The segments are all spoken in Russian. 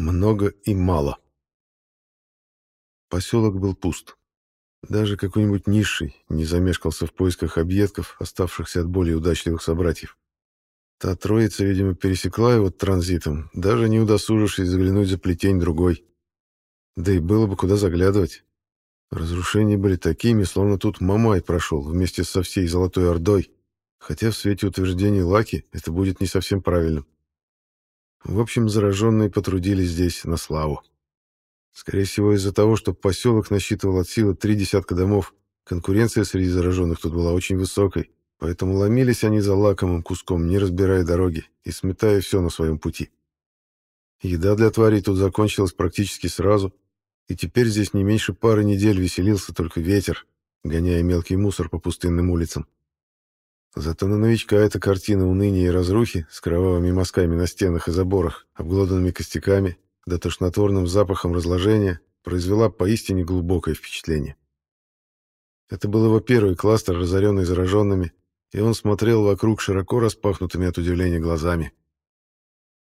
Много и мало. Поселок был пуст. Даже какой-нибудь низший не замешкался в поисках объедков, оставшихся от более удачливых собратьев. Та троица, видимо, пересекла его транзитом, даже не удосужившись заглянуть за плетень другой. Да и было бы куда заглядывать. Разрушения были такими, словно тут Мамай прошел вместе со всей Золотой Ордой, хотя в свете утверждений Лаки это будет не совсем правильным. В общем, зараженные потрудились здесь на славу. Скорее всего, из-за того, что поселок насчитывал от силы три десятка домов, конкуренция среди зараженных тут была очень высокой, поэтому ломились они за лакомым куском, не разбирая дороги и сметая все на своем пути. Еда для тварей тут закончилась практически сразу, и теперь здесь не меньше пары недель веселился только ветер, гоняя мелкий мусор по пустынным улицам. Зато на новичка эта картина уныния и разрухи с кровавыми мазками на стенах и заборах, обглоданными костяками, да тошнотворным запахом разложения произвела поистине глубокое впечатление. Это был его первый кластер, разоренный зараженными, и он смотрел вокруг широко распахнутыми от удивления глазами.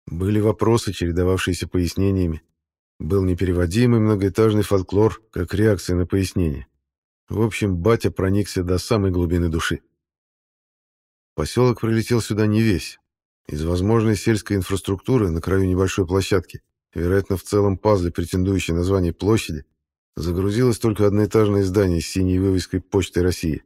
Были вопросы, чередовавшиеся пояснениями. Был непереводимый многоэтажный фольклор, как реакция на пояснение. В общем, батя проникся до самой глубины души. Поселок прилетел сюда не весь. Из возможной сельской инфраструктуры на краю небольшой площадки, вероятно, в целом пазле, претендующей на звание площади, загрузилось только одноэтажное здание с синей вывеской «Почты России».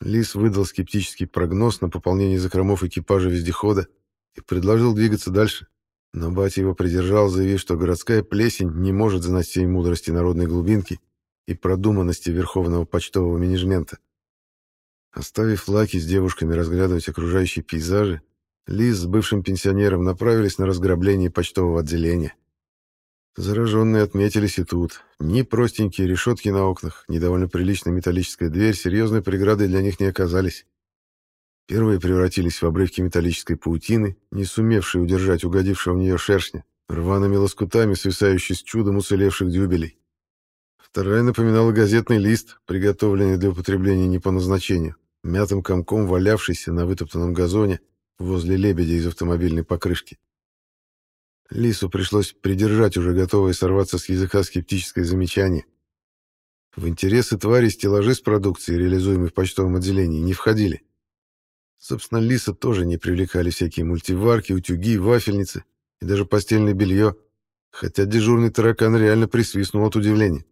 Лис выдал скептический прогноз на пополнение закромов экипажа вездехода и предложил двигаться дальше. Но батя его придержал, заявив, что городская плесень не может знать всей мудрости народной глубинки и продуманности верховного почтового менеджмента. Оставив Лаки с девушками разглядывать окружающие пейзажи, Лиз с бывшим пенсионером направились на разграбление почтового отделения. Зараженные отметились и тут. Ни простенькие решетки на окнах, ни довольно приличная металлическая дверь серьезной преградой для них не оказались. Первые превратились в обрывки металлической паутины, не сумевшие удержать угодившего в нее шершня, рваными лоскутами, свисающие с чудом уцелевших дюбелей. Вторая напоминала газетный лист, приготовленный для употребления не по назначению мятым комком валявшийся на вытоптанном газоне возле лебедя из автомобильной покрышки. Лису пришлось придержать уже готовое сорваться с языка скептическое замечание. В интересы твари стеллажи с продукцией, реализуемой в почтовом отделении, не входили. Собственно, Лиса тоже не привлекали всякие мультиварки, утюги, вафельницы и даже постельное белье, хотя дежурный таракан реально присвистнул от удивления.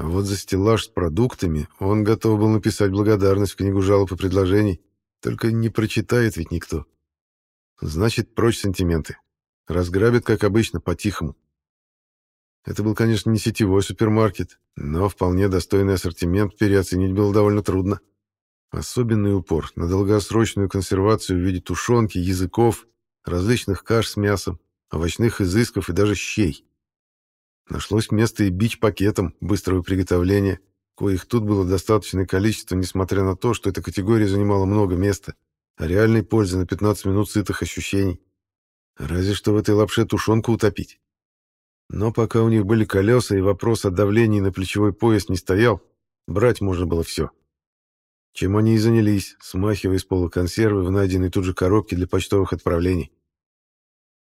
А вот за стеллаж с продуктами он готов был написать благодарность в книгу жалоб и предложений, только не прочитает ведь никто. Значит, прочь сантименты. Разграбят, как обычно, по-тихому. Это был, конечно, не сетевой супермаркет, но вполне достойный ассортимент переоценить было довольно трудно. Особенный упор на долгосрочную консервацию в виде тушенки, языков, различных каш с мясом, овощных изысков и даже щей. Нашлось место и бич-пакетам быстрого приготовления, коих тут было достаточное количество, несмотря на то, что эта категория занимала много места, а реальной пользы на 15 минут сытых ощущений. Разве что в этой лапше тушенку утопить. Но пока у них были колеса и вопрос о давлении на плечевой пояс не стоял, брать можно было все. Чем они и занялись, смахивая из пола консервы в найденной тут же коробке для почтовых отправлений.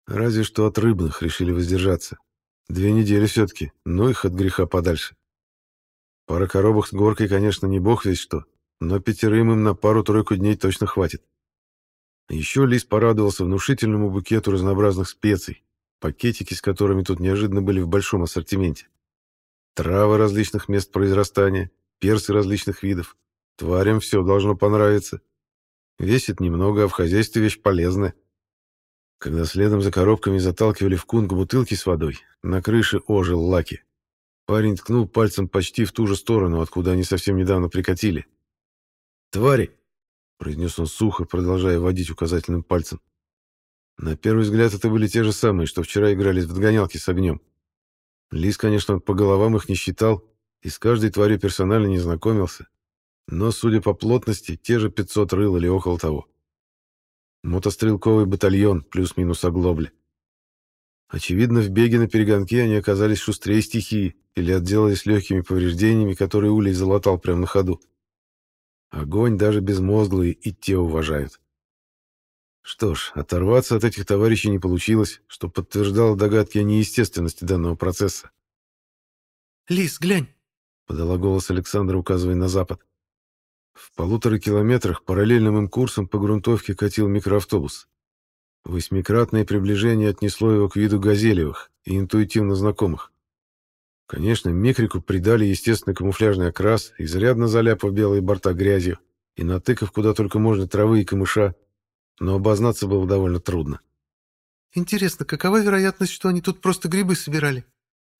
Разве что от рыбных решили воздержаться. Две недели все-таки, но их от греха подальше. Пара коробок с горкой, конечно, не бог весь что, но пятерым им на пару-тройку дней точно хватит. Еще Лис порадовался внушительному букету разнообразных специй, пакетики с которыми тут неожиданно были в большом ассортименте. Травы различных мест произрастания, персы различных видов. Тварям все должно понравиться. Весит немного, а в хозяйстве вещь полезная. Когда следом за коробками заталкивали в кунг бутылки с водой, на крыше ожил Лаки. Парень ткнул пальцем почти в ту же сторону, откуда они совсем недавно прикатили. «Твари!» — произнес он сухо, продолжая водить указательным пальцем. На первый взгляд это были те же самые, что вчера игрались в догонялки с огнем. Лис, конечно, по головам их не считал и с каждой тварью персонально не знакомился, но, судя по плотности, те же 500 рыл или около того. Мотострелковый батальон, плюс-минус оглобли. Очевидно, в беге на перегонке они оказались шустрее стихии или отделались легкими повреждениями, которые Улей залатал прямо на ходу. Огонь даже безмозглые и те уважают. Что ж, оторваться от этих товарищей не получилось, что подтверждало догадки о неестественности данного процесса. «Лис, глянь!» — подала голос Александра, указывая на запад. В полутора километрах параллельным им курсом по грунтовке катил микроавтобус. Восьмикратное приближение отнесло его к виду газелевых и интуитивно знакомых. Конечно, микрику придали естественный камуфляжный окрас, изрядно заляпав белые борта грязью и натыкав куда только можно травы и камыша, но обознаться было довольно трудно. «Интересно, какова вероятность, что они тут просто грибы собирали?»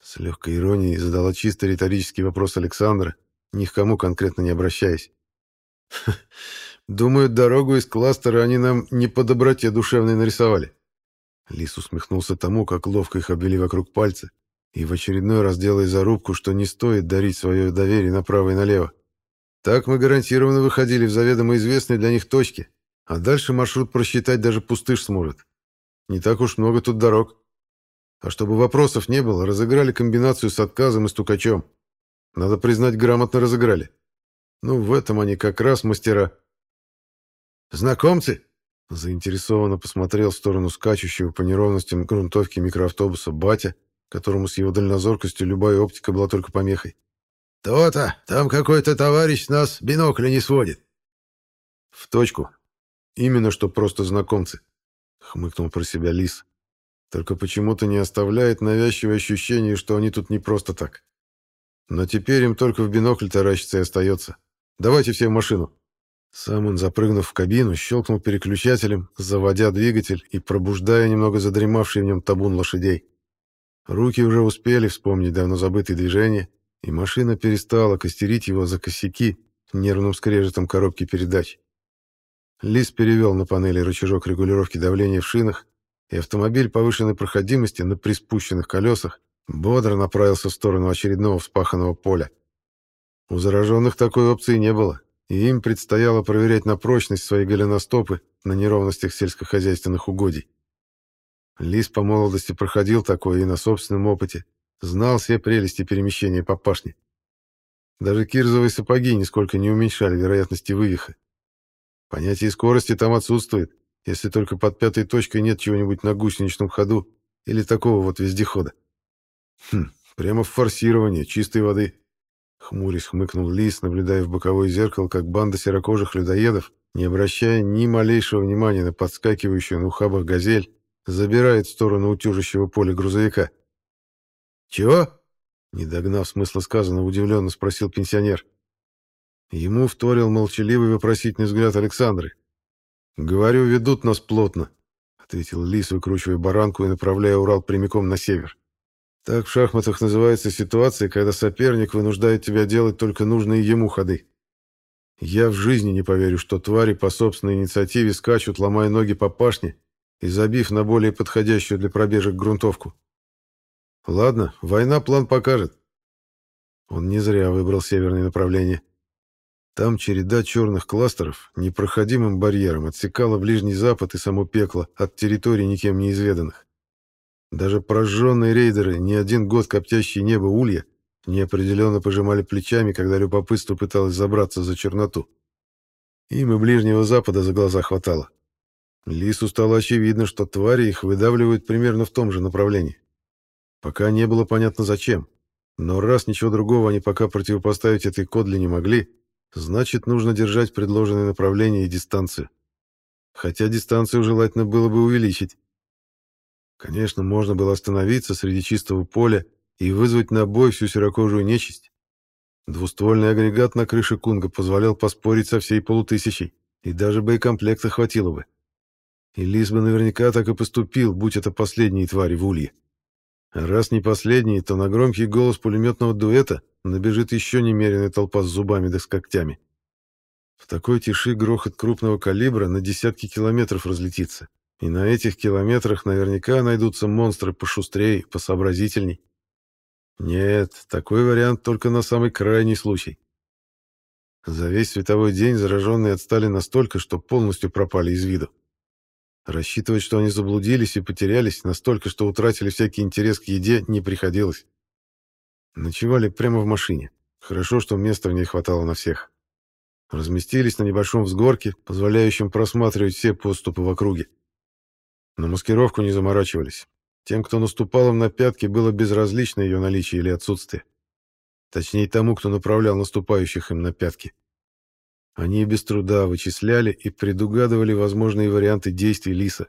С легкой иронией задала чисто риторический вопрос Александра, ни к кому конкретно не обращаясь. «Думаю, дорогу из кластера они нам не по доброте душевной нарисовали». Лис усмехнулся тому, как ловко их обвели вокруг пальца, и в очередной раз делая зарубку, что не стоит дарить свое доверие направо и налево. Так мы гарантированно выходили в заведомо известные для них точки, а дальше маршрут просчитать даже пустыш сможет. Не так уж много тут дорог. А чтобы вопросов не было, разыграли комбинацию с отказом и стукачом. Надо признать, грамотно разыграли. Ну, в этом они как раз мастера. «Знакомцы?» Заинтересованно посмотрел в сторону скачущего по неровностям грунтовки микроавтобуса батя, которому с его дальнозоркостью любая оптика была только помехой. «То-то! Там какой-то товарищ нас бинокля не сводит!» «В точку!» Именно что просто знакомцы, хмыкнул про себя Лис. Только почему-то не оставляет навязчивое ощущение, что они тут не просто так. Но теперь им только в бинокль таращиться и остается. Давайте все в машину. Сам он, запрыгнув в кабину, щелкнул переключателем, заводя двигатель и пробуждая немного задремавший в нем табун лошадей. Руки уже успели вспомнить давно забытые движения, и машина перестала костерить его за косяки нервным скрежетом коробки передач. Лис перевел на панели рычажок регулировки давления в шинах, и автомобиль повышенной проходимости на приспущенных колесах бодро направился в сторону очередного вспаханного поля. У зараженных такой опции не было, и им предстояло проверять на прочность свои голеностопы на неровностях сельскохозяйственных угодий. Лис по молодости проходил такое и на собственном опыте, знал все прелести перемещения по пашне. Даже кирзовые сапоги нисколько не уменьшали вероятности вывиха. Понятие скорости там отсутствует, если только под пятой точкой нет чего-нибудь на гусеничном ходу или такого вот вездехода. Хм, прямо в форсирование, чистой воды. Хмурясь хмыкнул Лис, наблюдая в боковое зеркало, как банда серокожих людоедов, не обращая ни малейшего внимания на подскакивающую на ухабах газель, забирает в сторону утюжащего поля грузовика. «Чего?» Не догнав смысла сказанного, удивленно спросил пенсионер. Ему вторил молчаливый вопросительный взгляд Александры. «Говорю, ведут нас плотно», — ответил Лис, выкручивая баранку и направляя Урал прямиком на север. «Так в шахматах называется ситуация, когда соперник вынуждает тебя делать только нужные ему ходы. Я в жизни не поверю, что твари по собственной инициативе скачут, ломая ноги по пашне и забив на более подходящую для пробежек грунтовку. Ладно, война план покажет». Он не зря выбрал северное направление. Там череда черных кластеров непроходимым барьером отсекала Ближний Запад и само пекло от территорий никем не изведанных. Даже прожженные рейдеры, не один год коптящие небо улья, неопределенно пожимали плечами, когда любопытство пыталось забраться за черноту. Им и Ближнего Запада за глаза хватало. Лису стало очевидно, что твари их выдавливают примерно в том же направлении. Пока не было понятно зачем. Но раз ничего другого они пока противопоставить этой кодле не могли, Значит, нужно держать предложенное направление и дистанцию. Хотя дистанцию желательно было бы увеличить. Конечно, можно было остановиться среди чистого поля и вызвать на бой всю серокожую нечисть. Двуствольный агрегат на крыше Кунга позволял поспорить со всей полутысячей, и даже боекомплекта хватило бы. И Лис бы наверняка так и поступил, будь это последние твари в улье. А раз не последние, то на громкий голос пулеметного дуэта набежит еще немеренная толпа с зубами да с когтями. В такой тиши грохот крупного калибра на десятки километров разлетится. И на этих километрах наверняка найдутся монстры пошустрее, посообразительней. Нет, такой вариант только на самый крайний случай. За весь световой день зараженные отстали настолько, что полностью пропали из виду. Рассчитывать, что они заблудились и потерялись настолько, что утратили всякий интерес к еде, не приходилось. Ночевали прямо в машине. Хорошо, что места в ней хватало на всех. Разместились на небольшом взгорке, позволяющем просматривать все поступы в округе. На маскировку не заморачивались. Тем, кто наступал им на пятки, было безразлично ее наличие или отсутствие. Точнее, тому, кто направлял наступающих им на пятки. Они без труда вычисляли и предугадывали возможные варианты действий Лиса.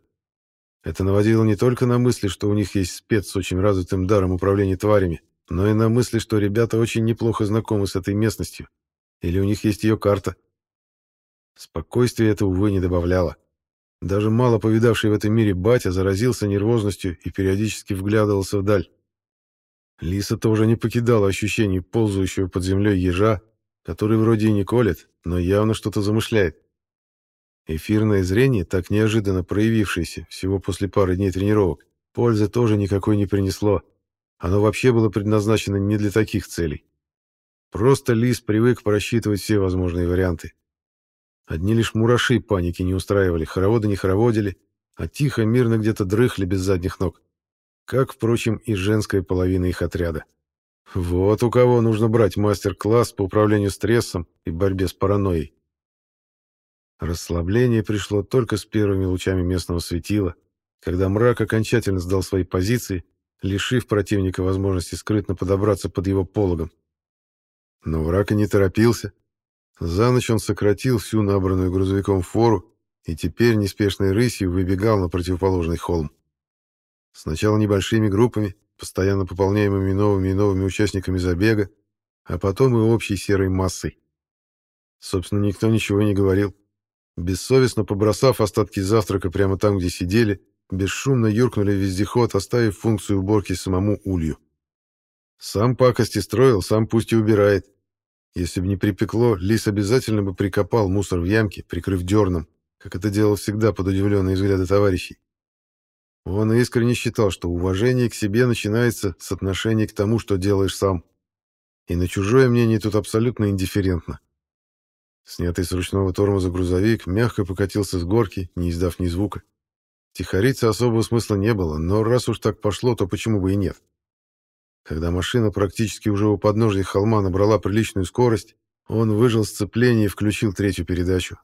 Это наводило не только на мысли, что у них есть спец с очень развитым даром управления тварями, но и на мысли, что ребята очень неплохо знакомы с этой местностью. Или у них есть ее карта. Спокойствие это, увы, не добавляло. Даже мало повидавший в этом мире батя заразился нервозностью и периодически вглядывался вдаль. Лиса тоже не покидала ощущение ползающего под землей ежа, который вроде и не колет, но явно что-то замышляет. Эфирное зрение, так неожиданно проявившееся всего после пары дней тренировок, пользы тоже никакой не принесло. Оно вообще было предназначено не для таких целей. Просто Лис привык просчитывать все возможные варианты. Одни лишь мураши паники не устраивали, хороводы не хороводили, а тихо, мирно где-то дрыхли без задних ног. Как, впрочем, и женская половина их отряда. Вот у кого нужно брать мастер-класс по управлению стрессом и борьбе с паранойей. Расслабление пришло только с первыми лучами местного светила, когда мрак окончательно сдал свои позиции, лишив противника возможности скрытно подобраться под его пологом. Но враг и не торопился. За ночь он сократил всю набранную грузовиком фору и теперь неспешной рысью выбегал на противоположный холм. Сначала небольшими группами, постоянно пополняемыми новыми и новыми участниками забега, а потом и общей серой массой. Собственно, никто ничего не говорил. Бессовестно побросав остатки завтрака прямо там, где сидели, бесшумно юркнули вездеход, оставив функцию уборки самому улью. Сам пакости строил, сам пусть и убирает. Если бы не припекло, лис обязательно бы прикопал мусор в ямке, прикрыв дерном, как это делал всегда под удивленные взгляды товарищей. Он искренне считал, что уважение к себе начинается с отношения к тому, что делаешь сам. И на чужое мнение тут абсолютно индифферентно. Снятый с ручного тормоза грузовик мягко покатился с горки, не издав ни звука. Тихориться особого смысла не было, но раз уж так пошло, то почему бы и нет? Когда машина практически уже у подножия холма набрала приличную скорость, он выжил сцепление и включил третью передачу.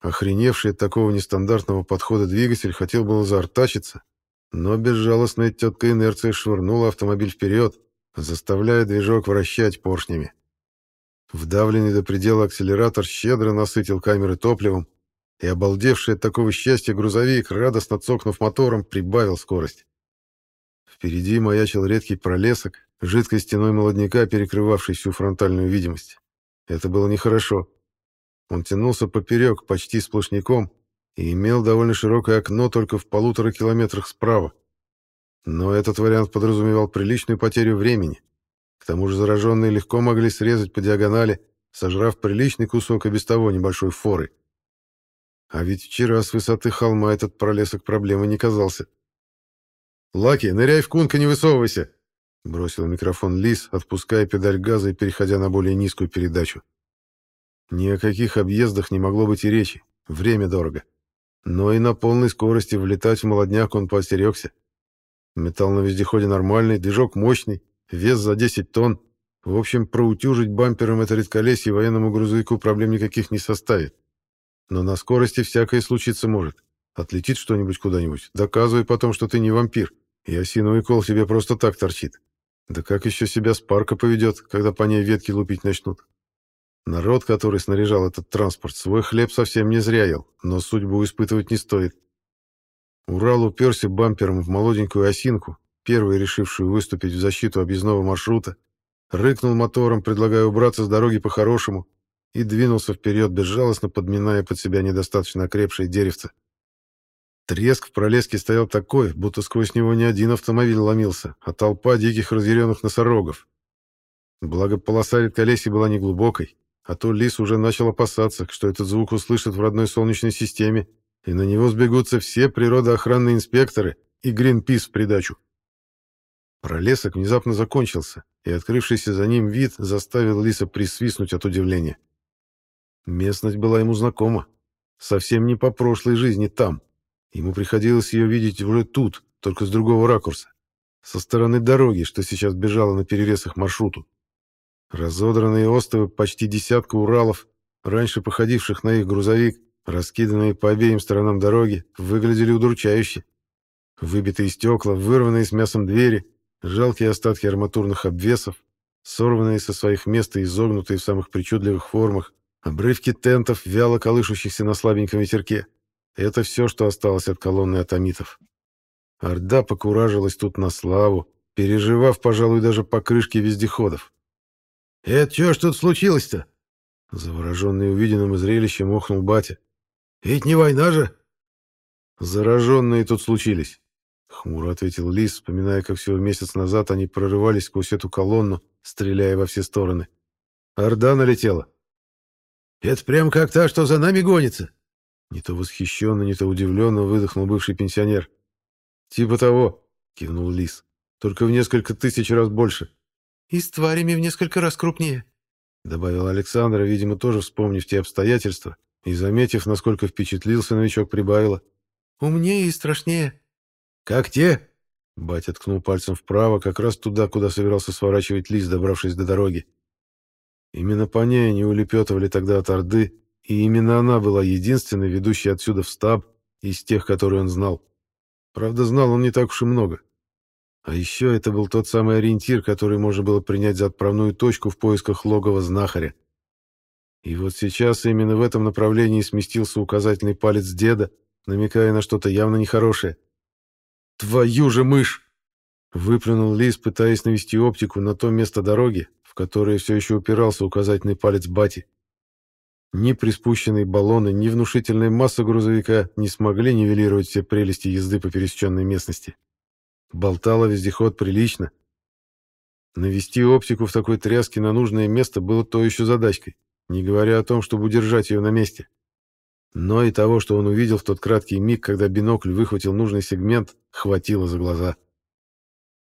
Охреневший от такого нестандартного подхода двигатель хотел было заортачиться, но безжалостная тетка инерция швырнула автомобиль вперед, заставляя движок вращать поршнями. Вдавленный до предела акселератор щедро насытил камеры топливом, и обалдевший от такого счастья грузовик, радостно цокнув мотором, прибавил скорость. Впереди маячил редкий пролесок, жидкой стеной молодняка, перекрывавший всю фронтальную видимость. Это было нехорошо. Он тянулся поперек, почти сплошняком, и имел довольно широкое окно только в полутора километрах справа. Но этот вариант подразумевал приличную потерю времени. К тому же зараженные легко могли срезать по диагонали, сожрав приличный кусок и без того небольшой форы. А ведь вчера с высоты холма этот пролесок проблемой не казался. «Лаки, ныряй в кунка, не высовывайся!» Бросил микрофон Лис, отпуская педаль газа и переходя на более низкую передачу. Ни о каких объездах не могло быть и речи. Время дорого. Но и на полной скорости влетать в молодняк он поостерегся. Металл на вездеходе нормальный, движок мощный, вес за 10 тонн. В общем, проутюжить бампером это редколесье военному грузовику проблем никаких не составит. Но на скорости всякое случиться может. Отлетит что-нибудь куда-нибудь, доказывай потом, что ты не вампир, и осиновый кол себе просто так торчит. Да как еще себя с парка поведет, когда по ней ветки лупить начнут? Народ, который снаряжал этот транспорт, свой хлеб совсем не зря ел, но судьбу испытывать не стоит. Урал уперся бампером в молоденькую осинку, первый решившую выступить в защиту объездного маршрута, рыкнул мотором, предлагая убраться с дороги по-хорошему, и двинулся вперед, безжалостно подминая под себя недостаточно окрепшие деревца. Треск в пролеске стоял такой, будто сквозь него не один автомобиль ломился, а толпа диких разъяренных носорогов. Благо полоса редколесья была неглубокой, а то лис уже начал опасаться, что этот звук услышат в родной Солнечной системе, и на него сбегутся все природоохранные инспекторы и Гринпис в придачу. Пролесок внезапно закончился, и открывшийся за ним вид заставил лиса присвистнуть от удивления. Местность была ему знакома. Совсем не по прошлой жизни там. Ему приходилось ее видеть уже тут, только с другого ракурса. Со стороны дороги, что сейчас бежала на перерезах маршруту. Разодранные остовы почти десятка Уралов, раньше походивших на их грузовик, раскиданные по обеим сторонам дороги, выглядели удручающе. Выбитые стекла, вырванные с мясом двери, жалкие остатки арматурных обвесов, сорванные со своих мест и изогнутые в самых причудливых формах, обрывки тентов, вяло колышущихся на слабеньком ветерке. Это все, что осталось от колонны атомитов. Орда покуражилась тут на славу, переживав, пожалуй, даже покрышки вездеходов. «Это что ж тут случилось-то?» Завороженный увиденным зрелищем охнул батя. «Ведь не война же!» «Зараженные тут случились», — хмуро ответил Лис, вспоминая, как всего месяц назад они прорывались сквозь эту колонну, стреляя во все стороны. «Орда налетела». «Это прям как та, что за нами гонится!» Не то восхищенно, не то удивленно выдохнул бывший пенсионер. «Типа того», — кивнул Лис, — «только в несколько тысяч раз больше». «И с тварями в несколько раз крупнее», — добавил Александра, видимо, тоже вспомнив те обстоятельства, и, заметив, насколько впечатлился новичок, прибавила. «Умнее и страшнее». «Как те?» Батя ткнул пальцем вправо, как раз туда, куда собирался сворачивать Лис, добравшись до дороги. Именно по ней они улепетывали тогда от Орды, и именно она была единственной, ведущей отсюда в стаб, из тех, которые он знал. Правда, знал он не так уж и много. А еще это был тот самый ориентир, который можно было принять за отправную точку в поисках логова знахаря. И вот сейчас именно в этом направлении сместился указательный палец деда, намекая на что-то явно нехорошее. «Твою же мышь!» Выплюнул Лис, пытаясь навести оптику на то место дороги, в которое все еще упирался указательный палец бати. Ни приспущенные баллоны, ни внушительная масса грузовика не смогли нивелировать все прелести езды по пересеченной местности. Болтало вездеход прилично. Навести оптику в такой тряске на нужное место было то еще задачкой, не говоря о том, чтобы удержать ее на месте. Но и того, что он увидел в тот краткий миг, когда бинокль выхватил нужный сегмент, хватило за глаза.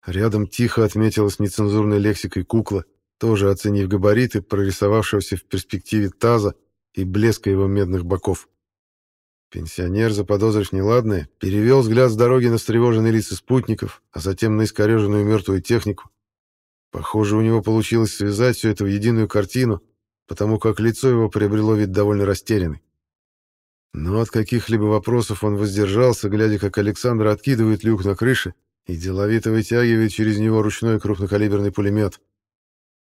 Рядом тихо отметилась нецензурной лексикой кукла, тоже оценив габариты прорисовавшегося в перспективе таза и блеска его медных боков. Пенсионер, заподозрив неладное, перевел взгляд с дороги на встревоженные лица спутников, а затем на искореженную мертвую технику. Похоже, у него получилось связать все это в единую картину, потому как лицо его приобрело вид довольно растерянный. Но от каких-либо вопросов он воздержался, глядя, как Александр откидывает люк на крыше и деловито вытягивает через него ручной крупнокалиберный пулемет.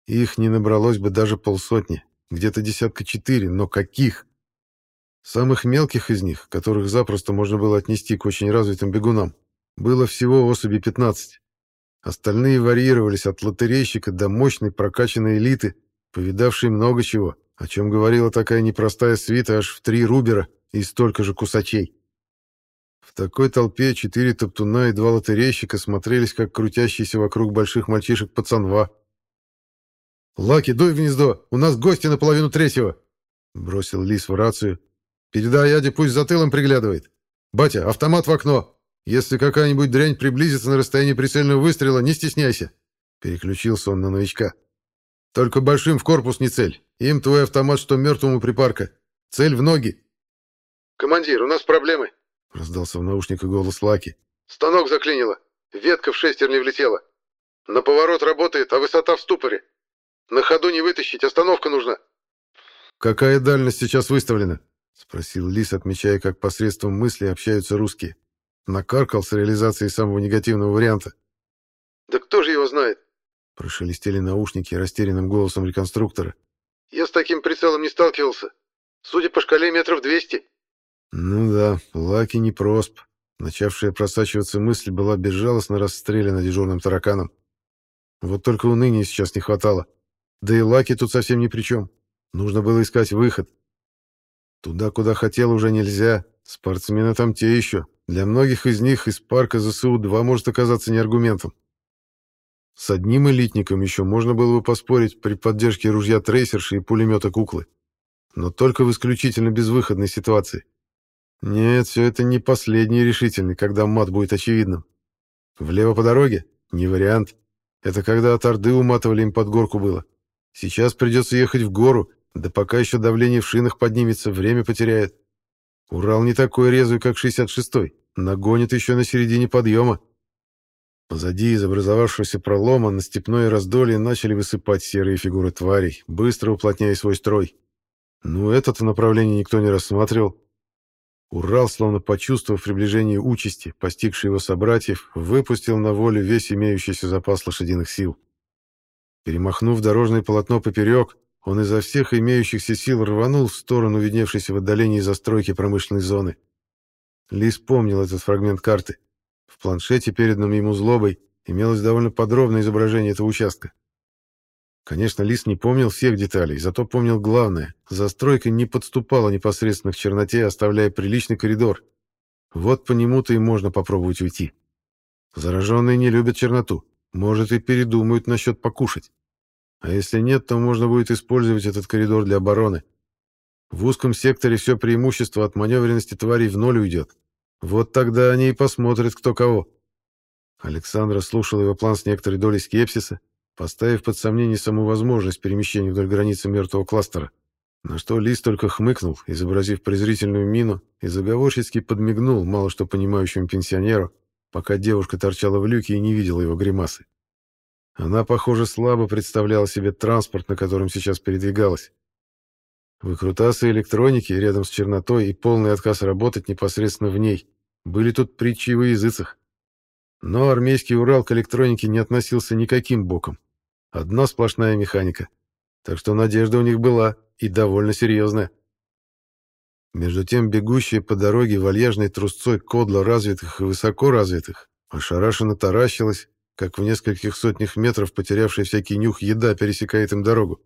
Их не набралось бы даже полсотни, где-то десятка четыре, но каких? Самых мелких из них, которых запросто можно было отнести к очень развитым бегунам, было всего особи 15. Остальные варьировались от лотерейщика до мощной прокачанной элиты, повидавшей много чего, о чем говорила такая непростая свита аж в три рубера и столько же кусачей. В такой толпе четыре топтуна и два лотерейщика смотрелись, как крутящиеся вокруг больших мальчишек пацанва. «Лаки, дуй в гнездо! У нас гости на половину третьего!» Бросил Лис в рацию. «Передай Яде, пусть за тылом приглядывает. Батя, автомат в окно! Если какая-нибудь дрянь приблизится на расстояние прицельного выстрела, не стесняйся!» Переключился он на новичка. «Только большим в корпус не цель. Им твой автомат, что мертвому припарка. Цель в ноги!» «Командир, у нас проблемы!» Раздался в наушниках голос Лаки. «Станок заклинило. Ветка в шестер не влетела. На поворот работает, а высота в ступоре. На ходу не вытащить, остановка нужна. Какая дальность сейчас выставлена? Спросил Лис, отмечая, как посредством мысли общаются русские. Накаркал с реализацией самого негативного варианта. Да кто же его знает? Прошелестели наушники растерянным голосом реконструктора. Я с таким прицелом не сталкивался. Судя по шкале метров двести. Ну да, Лаки не просп. Начавшая просачиваться мысль была безжалостно расстреляна дежурным тараканом. Вот только уныния сейчас не хватало. Да и Лаки тут совсем ни при чем. Нужно было искать выход. Туда, куда хотел, уже нельзя. Спортсмены там те еще. Для многих из них из парка ЗСУ-2 может оказаться не аргументом. С одним элитником еще можно было бы поспорить при поддержке ружья трейсерши и пулемета куклы. Но только в исключительно безвыходной ситуации. Нет, все это не последний решительный, когда мат будет очевидным. Влево по дороге? Не вариант. Это когда от Орды уматывали им под горку было. Сейчас придется ехать в гору, да пока еще давление в шинах поднимется, время потеряет. Урал не такой резвый, как 66-й, нагонит еще на середине подъема. Позади из образовавшегося пролома на степное раздолье начали высыпать серые фигуры тварей, быстро уплотняя свой строй. Но это-то направление никто не рассматривал. Урал, словно почувствовав приближение участи, постигшей его собратьев, выпустил на волю весь имеющийся запас лошадиных сил. Перемахнув дорожное полотно поперек, он изо всех имеющихся сил рванул в сторону видневшейся в отдалении застройки промышленной зоны. Лис помнил этот фрагмент карты. В планшете, переданном ему злобой, имелось довольно подробное изображение этого участка. Конечно, Лис не помнил всех деталей, зато помнил главное. Застройка не подступала непосредственно к черноте, оставляя приличный коридор. Вот по нему-то и можно попробовать уйти. Зараженные не любят черноту. Может, и передумают насчет покушать. А если нет, то можно будет использовать этот коридор для обороны. В узком секторе все преимущество от маневренности тварей в ноль уйдет. Вот тогда они и посмотрят, кто кого. Александра слушала его план с некоторой долей скепсиса, поставив под сомнение саму возможность перемещения вдоль границы мертвого кластера. На что Лис только хмыкнул, изобразив презрительную мину, и заговорчески подмигнул мало что понимающему пенсионеру, пока девушка торчала в люке и не видела его гримасы. Она, похоже, слабо представляла себе транспорт, на котором сейчас передвигалась. Выкрутасы электроники рядом с чернотой и полный отказ работать непосредственно в ней были тут притчей во языцах. Но армейский Урал к электронике не относился никаким боком. Одна сплошная механика. Так что надежда у них была, и довольно серьезная. Между тем бегущая по дороге вальяжной трусцой кодла развитых и высоко развитых ошарашенно таращилась, как в нескольких сотнях метров потерявшая всякий нюх еда пересекает им дорогу.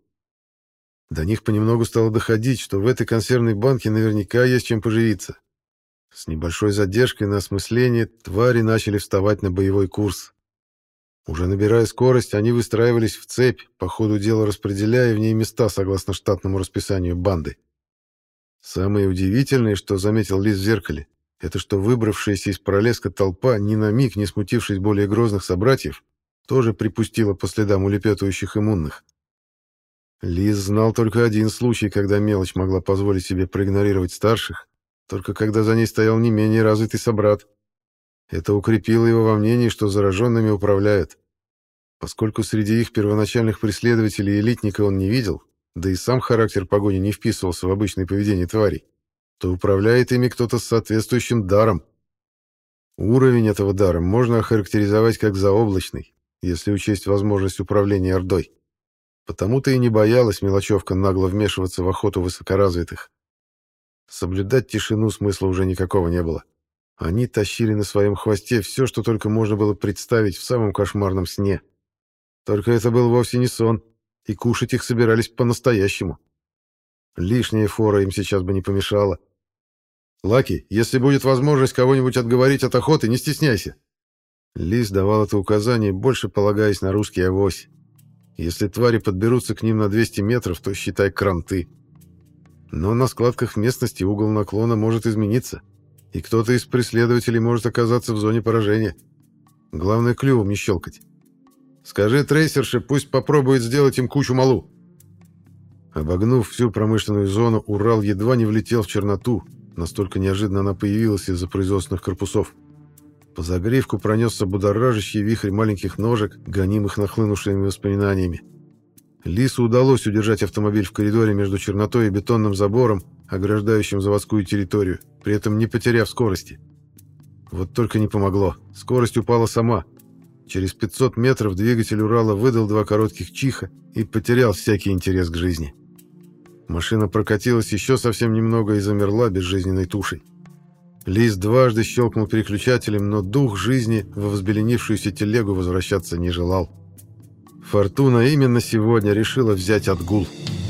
До них понемногу стало доходить, что в этой консервной банке наверняка есть чем поживиться. С небольшой задержкой на осмысление твари начали вставать на боевой курс. Уже набирая скорость, они выстраивались в цепь, по ходу дела распределяя в ней места согласно штатному расписанию банды. Самое удивительное, что заметил Лис в зеркале, это что выбравшаяся из пролеска толпа, ни на миг не смутившись более грозных собратьев, тоже припустила по следам улепетывающих иммунных. Лиз знал только один случай, когда мелочь могла позволить себе проигнорировать старших, только когда за ней стоял не менее развитый собрат. Это укрепило его во мнении, что зараженными управляют. Поскольку среди их первоначальных преследователей элитника он не видел, да и сам характер погони не вписывался в обычное поведение тварей, то управляет ими кто-то с соответствующим даром. Уровень этого дара можно охарактеризовать как заоблачный, если учесть возможность управления Ордой. Потому-то и не боялась мелочевка нагло вмешиваться в охоту высокоразвитых. Соблюдать тишину смысла уже никакого не было. Они тащили на своем хвосте все, что только можно было представить в самом кошмарном сне. Только это был вовсе не сон, и кушать их собирались по-настоящему. Лишняя фора им сейчас бы не помешала. «Лаки, если будет возможность кого-нибудь отговорить от охоты, не стесняйся». Лис давал это указание, больше полагаясь на русский авось. Если твари подберутся к ним на 200 метров, то считай кранты. Но на складках местности угол наклона может измениться, и кто-то из преследователей может оказаться в зоне поражения. Главное, клювом не щелкать. Скажи трейсерше, пусть попробует сделать им кучу малу. Обогнув всю промышленную зону, Урал едва не влетел в черноту, настолько неожиданно она появилась из-за производственных корпусов. По загривку пронесся будоражащий вихрь маленьких ножек, гонимых нахлынувшими воспоминаниями. Лису удалось удержать автомобиль в коридоре между чернотой и бетонным забором, ограждающим заводскую территорию, при этом не потеряв скорости. Вот только не помогло. Скорость упала сама. Через 500 метров двигатель Урала выдал два коротких чиха и потерял всякий интерес к жизни. Машина прокатилась еще совсем немного и замерла безжизненной тушей. Лис дважды щелкнул переключателем, но дух жизни во взбеленившуюся телегу возвращаться не желал. Фортуна именно сегодня решила взять отгул. «Фортуна»